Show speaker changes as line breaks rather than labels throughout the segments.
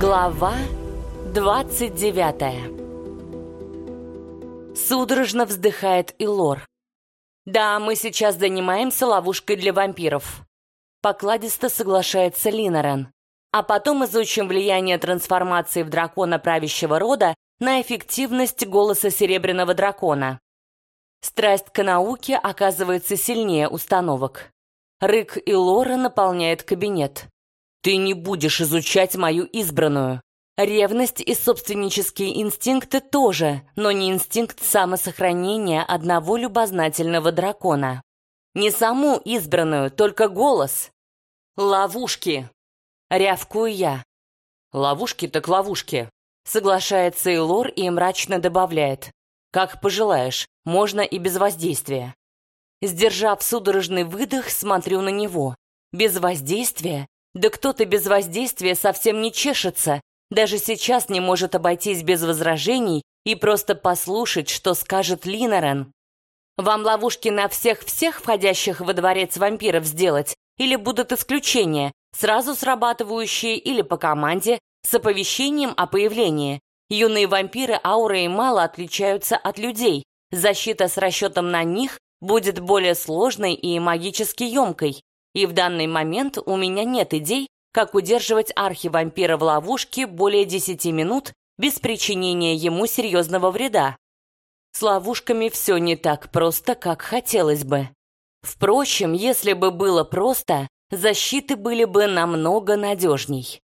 Глава 29 Судорожно вздыхает Илор. «Да, мы сейчас занимаемся ловушкой для вампиров». Покладисто соглашается Линорен. А потом изучим влияние трансформации в дракона правящего рода на эффективность голоса серебряного дракона. Страсть к науке оказывается сильнее установок. Рык и Лора наполняет кабинет. «Ты не будешь изучать мою избранную». Ревность и собственнические инстинкты тоже, но не инстинкт самосохранения одного любознательного дракона. Не саму избранную, только голос. «Ловушки!» — рявкую я. «Ловушки так ловушки!» — соглашается Эйлор и мрачно добавляет. «Как пожелаешь, можно и без воздействия». Сдержав судорожный выдох, смотрю на него. Без воздействия? Да кто-то без воздействия совсем не чешется, даже сейчас не может обойтись без возражений и просто послушать, что скажет Линорен. Вам ловушки на всех-всех входящих во дворец вампиров сделать? Или будут исключения, сразу срабатывающие или по команде, с оповещением о появлении? Юные вампиры аурой мало отличаются от людей. Защита с расчетом на них будет более сложной и магически емкой. И в данный момент у меня нет идей, как удерживать архивампира в ловушке более 10 минут без причинения ему серьезного вреда. С ловушками все не так просто, как хотелось бы. Впрочем, если бы было просто, защиты были бы намного надежней.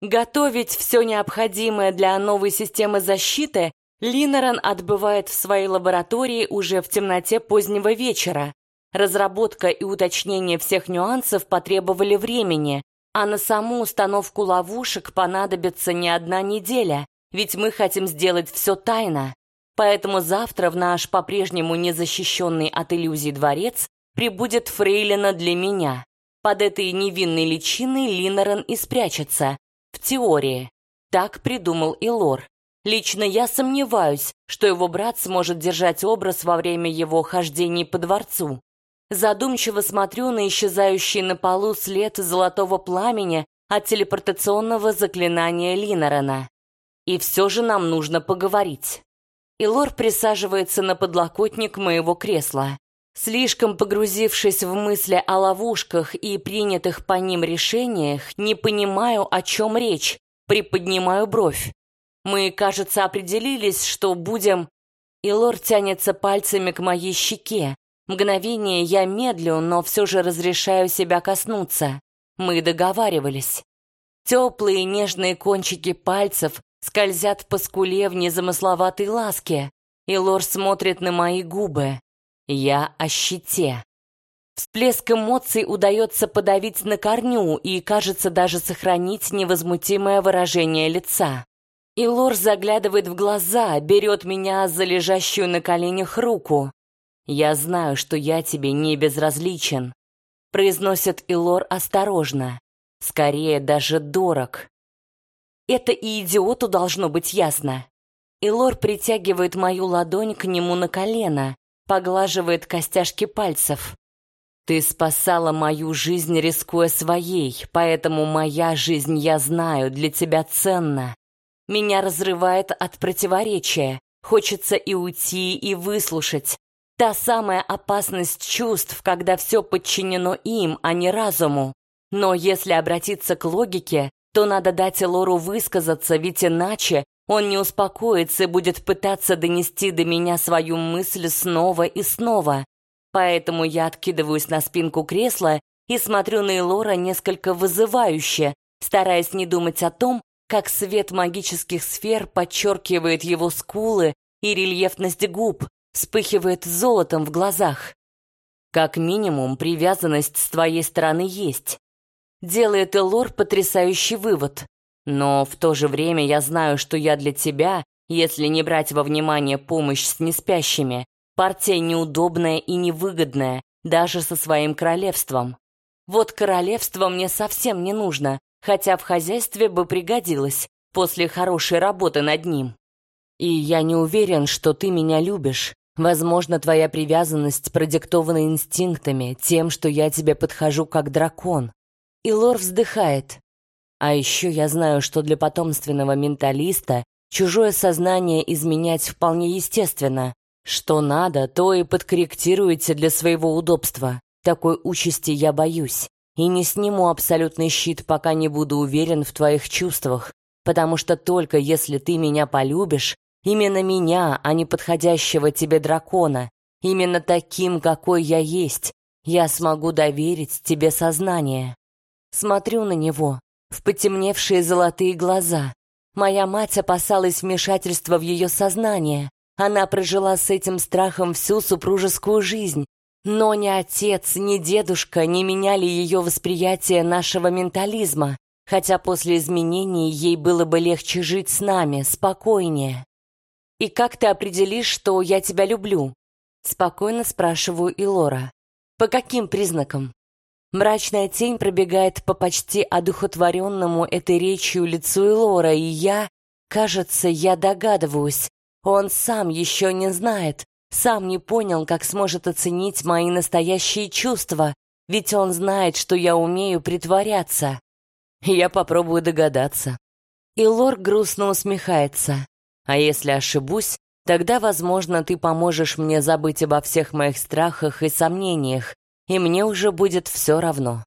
Готовить все необходимое для новой системы защиты Линоран отбывает в своей лаборатории уже в темноте позднего вечера. Разработка и уточнение всех нюансов потребовали времени, а на саму установку ловушек понадобится не одна неделя, ведь мы хотим сделать все тайно. Поэтому завтра в наш по-прежнему незащищенный от иллюзий дворец прибудет фрейлина для меня. Под этой невинной личиной Линорен и спрячется. В теории. Так придумал и Лор. Лично я сомневаюсь, что его брат сможет держать образ во время его хождений по дворцу. Задумчиво смотрю на исчезающий на полу след золотого пламени от телепортационного заклинания Линорена. И все же нам нужно поговорить. Илор присаживается на подлокотник моего кресла. Слишком погрузившись в мысли о ловушках и принятых по ним решениях, не понимаю, о чем речь, приподнимаю бровь. Мы, кажется, определились, что будем... И лор тянется пальцами к моей щеке. Мгновение я медлю, но все же разрешаю себя коснуться. Мы договаривались. Теплые нежные кончики пальцев скользят по скуле в незамысловатой ласке, и Лор смотрит на мои губы. Я о щите. Всплеск эмоций удается подавить на корню и, кажется, даже сохранить невозмутимое выражение лица. И Лор заглядывает в глаза, берет меня за лежащую на коленях руку. «Я знаю, что я тебе не безразличен», — произносит Илор осторожно. «Скорее даже дорог». Это и идиоту должно быть ясно. Илор притягивает мою ладонь к нему на колено, поглаживает костяшки пальцев. «Ты спасала мою жизнь, рискуя своей, поэтому моя жизнь, я знаю, для тебя ценна. Меня разрывает от противоречия. Хочется и уйти, и выслушать. Та самая опасность чувств, когда все подчинено им, а не разуму. Но если обратиться к логике, то надо дать Лору высказаться, ведь иначе он не успокоится и будет пытаться донести до меня свою мысль снова и снова. Поэтому я откидываюсь на спинку кресла и смотрю на Элора несколько вызывающе, стараясь не думать о том, как свет магических сфер подчеркивает его скулы и рельефность губ, вспыхивает золотом в глазах. Как минимум, привязанность с твоей стороны есть. Делает Элор потрясающий вывод. Но в то же время я знаю, что я для тебя, если не брать во внимание помощь с неспящими, партия неудобная и невыгодная, даже со своим королевством. Вот королевство мне совсем не нужно, хотя в хозяйстве бы пригодилось после хорошей работы над ним. И я не уверен, что ты меня любишь. Возможно, твоя привязанность продиктована инстинктами, тем, что я тебе подхожу как дракон. И Лор вздыхает. А еще я знаю, что для потомственного менталиста чужое сознание изменять вполне естественно. Что надо, то и подкорректируете для своего удобства. Такой участи я боюсь. И не сниму абсолютный щит, пока не буду уверен в твоих чувствах. Потому что только если ты меня полюбишь, именно меня, а не подходящего тебе дракона, именно таким, какой я есть, я смогу доверить тебе сознание. Смотрю на него, в потемневшие золотые глаза. Моя мать опасалась вмешательства в ее сознание. Она прожила с этим страхом всю супружескую жизнь. Но ни отец, ни дедушка не меняли ее восприятие нашего ментализма, хотя после изменений ей было бы легче жить с нами, спокойнее. «И как ты определишь, что я тебя люблю?» Спокойно спрашиваю Илора. «По каким признакам?» Мрачная тень пробегает по почти одухотворенному этой речью лицу Илора, и я, кажется, я догадываюсь, он сам еще не знает, сам не понял, как сможет оценить мои настоящие чувства, ведь он знает, что я умею притворяться. Я попробую догадаться. И Лор грустно усмехается. А если ошибусь, тогда, возможно, ты поможешь мне забыть обо всех моих страхах и сомнениях, и мне уже будет все равно.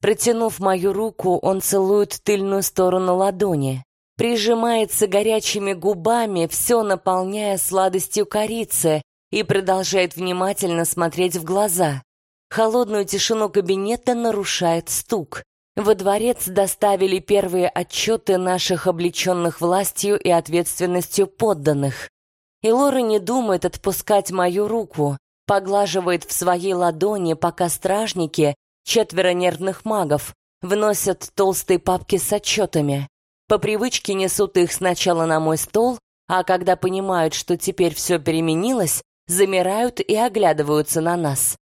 Протянув мою руку, он целует тыльную сторону ладони, прижимается горячими губами, все наполняя сладостью корицы, и продолжает внимательно смотреть в глаза. Холодную тишину кабинета нарушает стук. Во дворец доставили первые отчеты наших облеченных властью и ответственностью подданных. И Лора не думает отпускать мою руку, поглаживает в своей ладони, пока стражники, четверо нервных магов, вносят толстые папки с отчетами. По привычке несут их сначала на мой стол, а когда понимают, что теперь все переменилось, замирают и оглядываются на нас.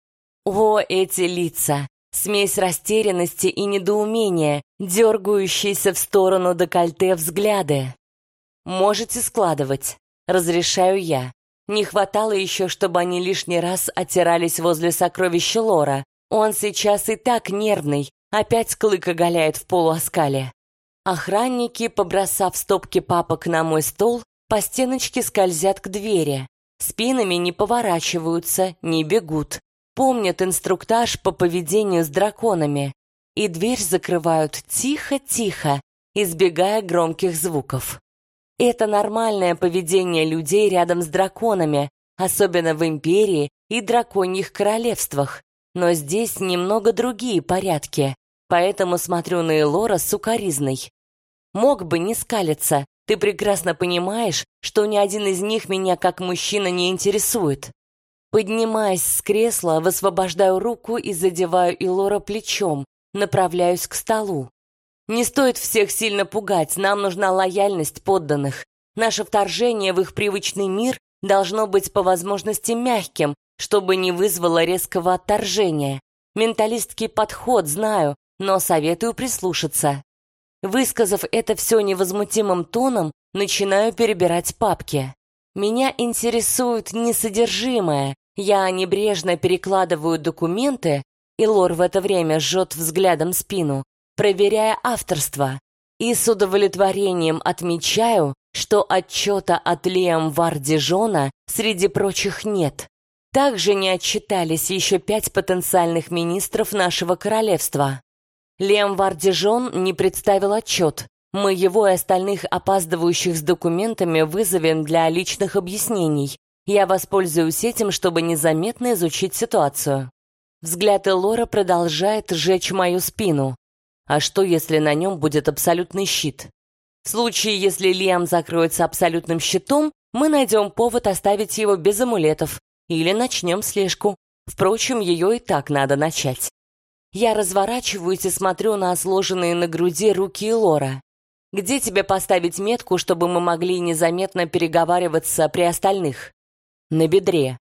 О, эти лица! Смесь растерянности и недоумения, дергающиеся в сторону декольте взгляды. Можете складывать. Разрешаю я. Не хватало еще, чтобы они лишний раз отирались возле сокровища Лора. Он сейчас и так нервный, опять клык оголяет в полуоскале. Охранники, побросав стопки папок на мой стол, по стеночке скользят к двери. Спинами не поворачиваются, не бегут. Помнят инструктаж по поведению с драконами. И дверь закрывают тихо-тихо, избегая громких звуков. Это нормальное поведение людей рядом с драконами, особенно в Империи и драконьих королевствах. Но здесь немного другие порядки, поэтому смотрю на Элора с укоризной. Мог бы не скалиться, ты прекрасно понимаешь, что ни один из них меня как мужчина не интересует. Поднимаясь с кресла, высвобождаю руку и задеваю Илора плечом, направляюсь к столу. Не стоит всех сильно пугать, нам нужна лояльность подданных. Наше вторжение в их привычный мир должно быть по возможности мягким, чтобы не вызвало резкого отторжения. Менталистский подход знаю, но советую прислушаться. Высказав это все невозмутимым тоном, начинаю перебирать папки. Меня интересует не содержимое, я небрежно перекладываю документы, и Лор в это время жжет взглядом спину, проверяя авторство, и с удовлетворением отмечаю, что отчета от Лиам Вардижона среди прочих нет. Также не отчитались еще пять потенциальных министров нашего королевства. Лиам Вардижон не представил отчет. Мы его и остальных опаздывающих с документами вызовем для личных объяснений. Я воспользуюсь этим, чтобы незаметно изучить ситуацию. Взгляд Элора продолжает сжечь мою спину. А что, если на нем будет абсолютный щит? В случае, если Лиам закроется абсолютным щитом, мы найдем повод оставить его без амулетов или начнем слежку. Впрочем, ее и так надо начать. Я разворачиваюсь и смотрю на сложенные на груди руки Лора. Где тебе поставить метку, чтобы мы могли незаметно переговариваться при остальных? На бедре.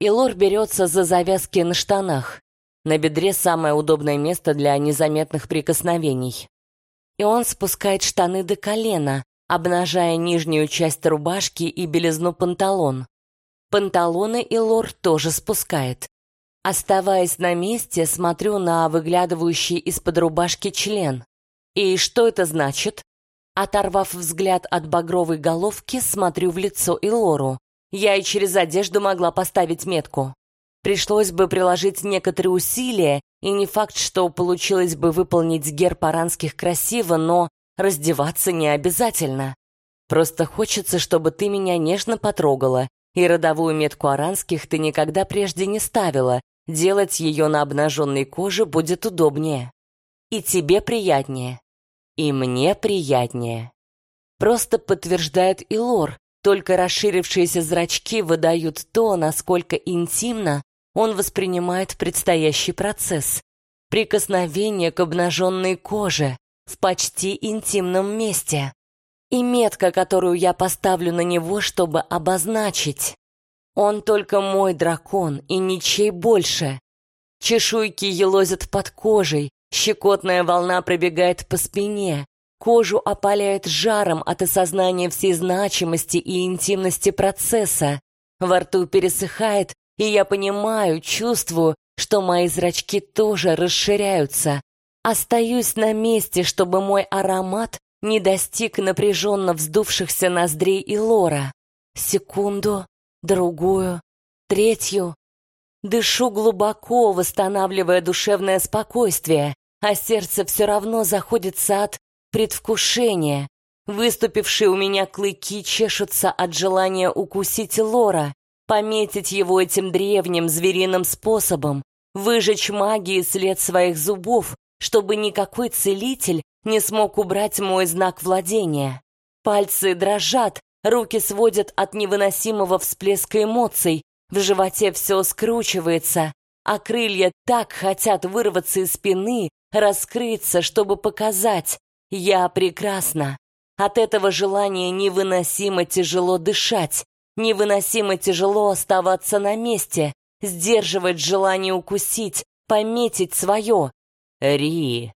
И Лор берется за завязки на штанах. На бедре самое удобное место для незаметных прикосновений. И он спускает штаны до колена, обнажая нижнюю часть рубашки и белизну панталон. Панталоны и лор тоже спускает. Оставаясь на месте, смотрю на выглядывающий из-под рубашки член. И что это значит? Оторвав взгляд от багровой головки, смотрю в лицо Илору. Я и через одежду могла поставить метку. Пришлось бы приложить некоторые усилия, и не факт, что получилось бы выполнить герб аранских красиво, но раздеваться не обязательно. Просто хочется, чтобы ты меня нежно потрогала, и родовую метку аранских ты никогда прежде не ставила, делать ее на обнаженной коже будет удобнее. И тебе приятнее. И мне приятнее. Просто подтверждает и лор, только расширившиеся зрачки выдают то, насколько интимно он воспринимает предстоящий процесс. Прикосновение к обнаженной коже в почти интимном месте. И метка, которую я поставлю на него, чтобы обозначить. Он только мой дракон и ничей больше. Чешуйки елозят под кожей, щекотная волна пробегает по спине, кожу опаляет жаром от осознания всей значимости и интимности процесса. Во рту пересыхает, и я понимаю, чувствую, что мои зрачки тоже расширяются. Остаюсь на месте, чтобы мой аромат не достиг напряженно вздувшихся ноздрей и лора. Секунду, другую, третью. Дышу глубоко, восстанавливая душевное спокойствие, а сердце все равно заходится от предвкушения. Выступившие у меня клыки чешутся от желания укусить Лора, пометить его этим древним звериным способом, выжечь магией след своих зубов, чтобы никакой целитель не смог убрать мой знак владения. Пальцы дрожат, руки сводят от невыносимого всплеска эмоций, в животе все скручивается, а крылья так хотят вырваться из спины, раскрыться, чтобы показать «я прекрасна». От этого желания невыносимо тяжело дышать, невыносимо тяжело оставаться на месте, сдерживать желание укусить, пометить свое. Ри.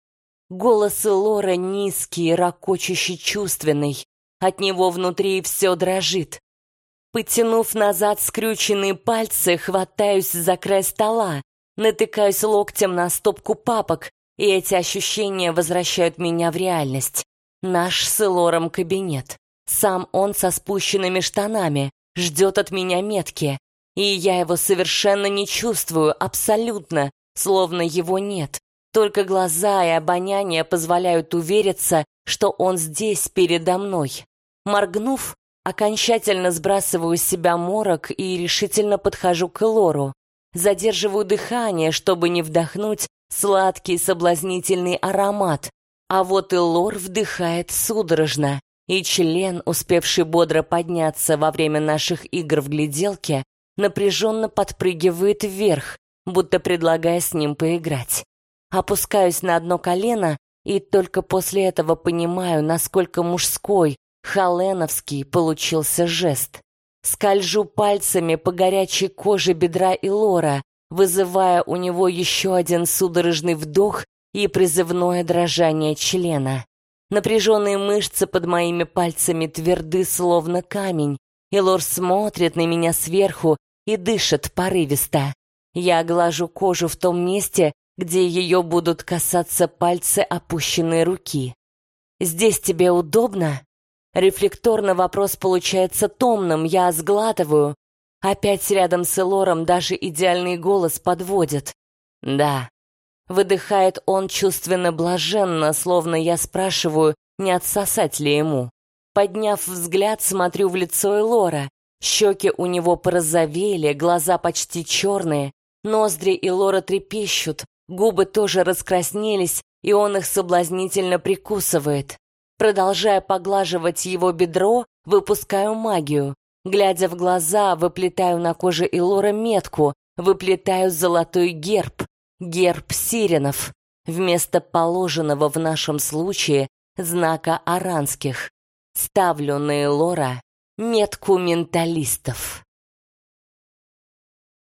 Голос Лора низкий, ракочущий, чувственный. От него внутри все дрожит. Потянув назад скрюченные пальцы, хватаюсь за край стола, натыкаюсь локтем на стопку папок, и эти ощущения возвращают меня в реальность. Наш с Лором кабинет. Сам он со спущенными штанами, ждет от меня метки, и я его совершенно не чувствую, абсолютно, словно его нет. Только глаза и обоняние позволяют увериться, что он здесь передо мной. Моргнув, окончательно сбрасываю с себя морок и решительно подхожу к Лору. Задерживаю дыхание, чтобы не вдохнуть сладкий соблазнительный аромат. А вот и Лор вдыхает судорожно, и член, успевший бодро подняться во время наших игр в гляделке, напряженно подпрыгивает вверх, будто предлагая с ним поиграть. Опускаюсь на одно колено и только после этого понимаю, насколько мужской, халеновский получился жест. Скольжу пальцами по горячей коже бедра и лора, вызывая у него еще один судорожный вдох и призывное дрожание члена. Напряженные мышцы под моими пальцами тверды, словно камень, и Лор смотрит на меня сверху и дышит порывисто. Я глажу кожу в том месте, где ее будут касаться пальцы опущенной руки. «Здесь тебе удобно?» Рефлекторно вопрос получается томным, я сглатываю. Опять рядом с Элором даже идеальный голос подводит. «Да». Выдыхает он чувственно блаженно, словно я спрашиваю, не отсосать ли ему. Подняв взгляд, смотрю в лицо Элора. Щеки у него порозовели, глаза почти черные, ноздри Элора трепещут, Губы тоже раскраснелись, и он их соблазнительно прикусывает. Продолжая поглаживать его бедро, выпускаю магию. Глядя в глаза, выплетаю на коже Илора метку, выплетаю золотой герб, герб сиренов, вместо положенного в нашем случае знака аранских. Ставлю на Элора метку менталистов.